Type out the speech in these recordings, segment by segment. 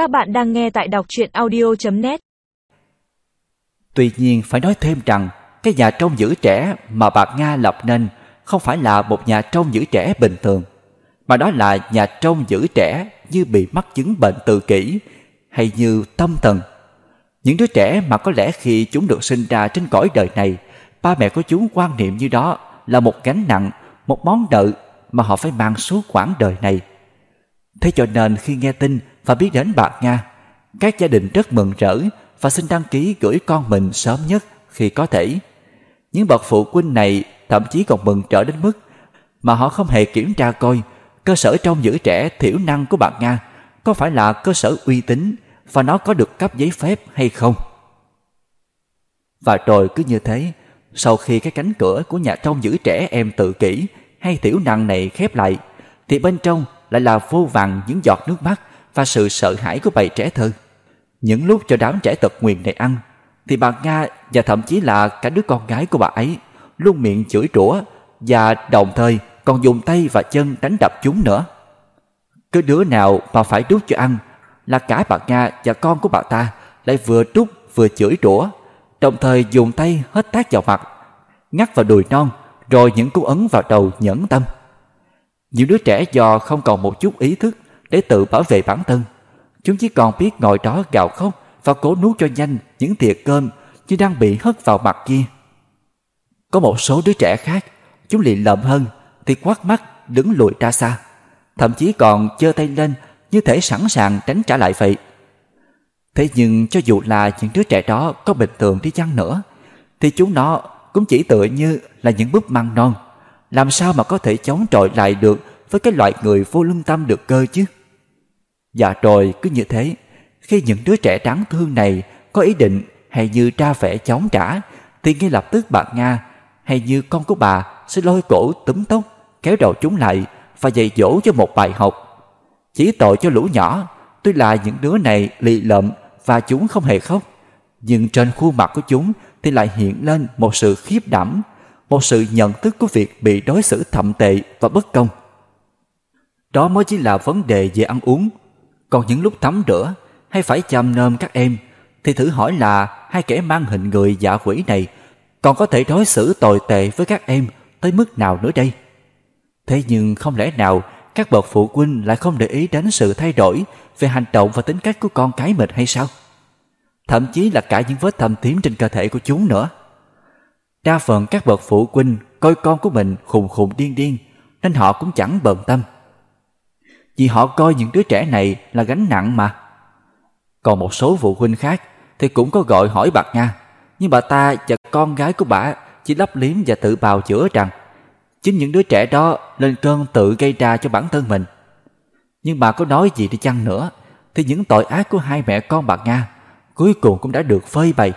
Các bạn đang nghe tại đọc truyện audio.net Tuy nhiên phải nói thêm rằng cái nhà trông giữ trẻ mà bà Nga lập nên không phải là một nhà trông giữ trẻ bình thường, mà đó là nhà trông giữ trẻ như bị mắc chứng bệnh tự kỷ hay như tâm thần. Những đứa trẻ mà có lẽ khi chúng được sinh ra trên cõi đời này, ba mẹ của chúng quan niệm như đó là một gánh nặng, một món nợ mà họ phải mang suốt quãng đời này. Thế cho nên khi nghe tin và biết đến bạc Nga, các gia đình rất mừng rỡ và xin đăng ký gửi con mình sớm nhất khi có thể. Những bậc phụ huynh này thậm chí còn mừng trở đến mức mà họ không hề kiểm tra coi cơ sở trông giữ trẻ thiểu năng của bạn Nga có phải là cơ sở uy tín và nó có được cấp giấy phép hay không. Và rồi cứ như thế, sau khi cái cánh cửa của nhà trông giữ trẻ em tự kỷ hay thiểu năng này khép lại, thì bên trong lại là vô vàng những giọt nước mắt và sự sợ hãi của bầy trẻ thơ. Những lúc cho đám trẻ tật nguyền này ăn, thì bà Nga và thậm chí là cả đứa con gái của bà ấy luôn miệng chửi rủa và đồng thời còn dùng tay và chân đánh đập chúng nữa. Cứ đứa nào mà phải đút cho ăn là cả bà Nga và con của bà ta lại vừa đút vừa chửi rủa, đồng thời dùng tay hết tác vào mặt, ngắt vào đùi non, rồi những cú ấn vào đầu nhẫn tâm. Những đứa trẻ do không còn một chút ý thức để tự bảo vệ bản thân, chúng chỉ còn biết ngồi đó gào khóc và cố nuốt cho nhanh những thìa cơm như đang bị hất vào mặt kia. Có một số đứa trẻ khác, chúng lì lợm hơn thì quát mắt đứng lùi ra xa, thậm chí còn chơ tay lên như thể sẵn sàng tránh trả lại vậy. Thế nhưng cho dù là những đứa trẻ đó có bình thường đi chăng nữa, thì chúng nó cũng chỉ tựa như là những búp măng non. Làm sao mà có thể chống trọi lại được với cái loại người vô lương tâm được cơ chứ? Và rồi cứ như thế, khi những đứa trẻ đáng thương này có ý định hay như tra vẻ chống trả, thì ngay lập tức bà Nga hay như con của bà sẽ lôi cổ túm tóc, kéo đầu chúng lại và dạy dỗ cho một bài học. Chỉ tội cho lũ nhỏ, tuy là những đứa này lì lợm và chúng không hề khóc, nhưng trên khuôn mặt của chúng thì lại hiện lên một sự khiếp đảm, một sự nhận thức của việc bị đối xử thậm tệ và bất công. Đó mới chỉ là vấn đề về ăn uống, còn những lúc tắm rửa, hay phải chăm nom các em, thì thử hỏi là hai kẻ mang hình người dạ quỷ này còn có thể đối xử tồi tệ với các em tới mức nào nữa đây? Thế nhưng không lẽ nào các bậc phụ huynh lại không để ý đến sự thay đổi về hành động và tính cách của con cái mình hay sao? Thậm chí là cả những vết thâm tím trên cơ thể của chúng nữa. Đa phần các bậc phụ huynh coi con của mình khùng khùng điên điên, nên họ cũng chẳng bận tâm. Vì họ coi những đứa trẻ này là gánh nặng mà. Còn một số phụ huynh khác thì cũng có gọi hỏi bà Nga, nhưng bà ta và con gái của bà chỉ lấp liếm và tự bào chữa rằng chính những đứa trẻ đó lên cơn tự gây ra cho bản thân mình. Nhưng bà có nói gì đi chăng nữa thì những tội ác của hai mẹ con bà Nga cuối cùng cũng đã được phơi bày.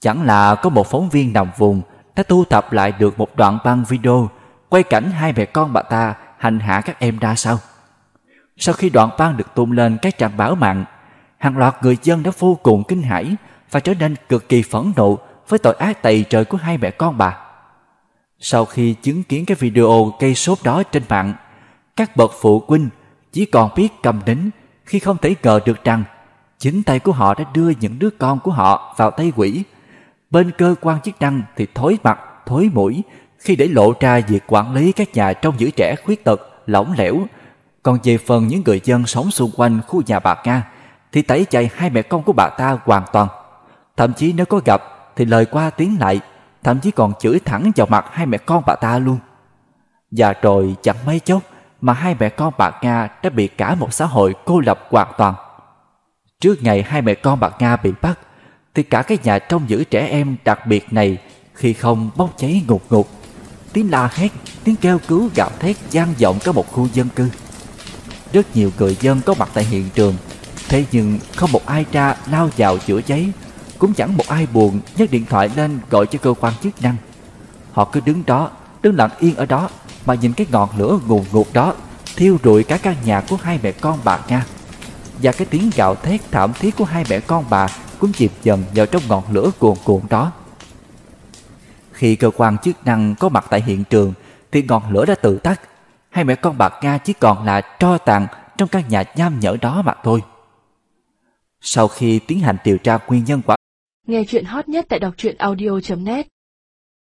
Chẳng là có một phóng viên nằm vùng đã thu thập lại được một đoạn băng video quay cảnh hai mẹ con bà ta hành hạ các em ra sao. Sau khi đoạn băng được tung lên các trang báo mạng, hàng loạt người dân đã vô cùng kinh hãi và trở nên cực kỳ phẫn nộ với tội ác tày trời của hai mẹ con bà. Sau khi chứng kiến cái video gây sốt đó trên mạng, các bậc phụ huynh chỉ còn biết cầm nín khi không thể ngờ được rằng chính tay của họ đã đưa những đứa con của họ vào tay quỷ. Bên cơ quan chức năng thì thối mặt, thối mũi khi để lộ ra việc quản lý các nhà trông giữ trẻ khuyết tật, lỏng lẻo. Còn về phần những người dân sống xung quanh khu nhà bà Nga thì tẩy chay hai mẹ con của bà ta hoàn toàn. Thậm chí nếu có gặp thì lời qua tiếng lại, thậm chí còn chửi thẳng vào mặt hai mẹ con bà ta luôn. Và rồi chẳng mấy chốc mà hai mẹ con bà Nga đã bị cả một xã hội cô lập hoàn toàn. Trước ngày hai mẹ con bà Nga bị bắt, thì cả cái nhà trông giữ trẻ em đặc biệt này khi không bốc cháy ngục ngục. Tiếng la hét, tiếng kêu cứu gào thét gian vọng cả một khu dân cư. Rất nhiều người dân có mặt tại hiện trường, thế nhưng không một ai ra lao vào chữa cháy cũng chẳng một ai buồn nhấc điện thoại lên gọi cho cơ quan chức năng. Họ cứ đứng đó, đứng lặng yên ở đó mà nhìn cái ngọn lửa ngùn ngụt đó thiêu rụi cả căn nhà của hai mẹ con bà Nga. Và cái tiếng gạo thét thảm thiết của hai mẹ con bà cũng chìm dần vào trong ngọn lửa cuồn cuộn đó. Khi cơ quan chức năng có mặt tại hiện trường thì ngọn lửa đã tự tắt. Hai mẹ con bà Nga chỉ còn là tro tàn trong căn nhà nham nhở đó mà thôi. Sau khi tiến hành điều tra nguyên nhân quả Nghe chuyện hot nhất tại đọc truyện audio.net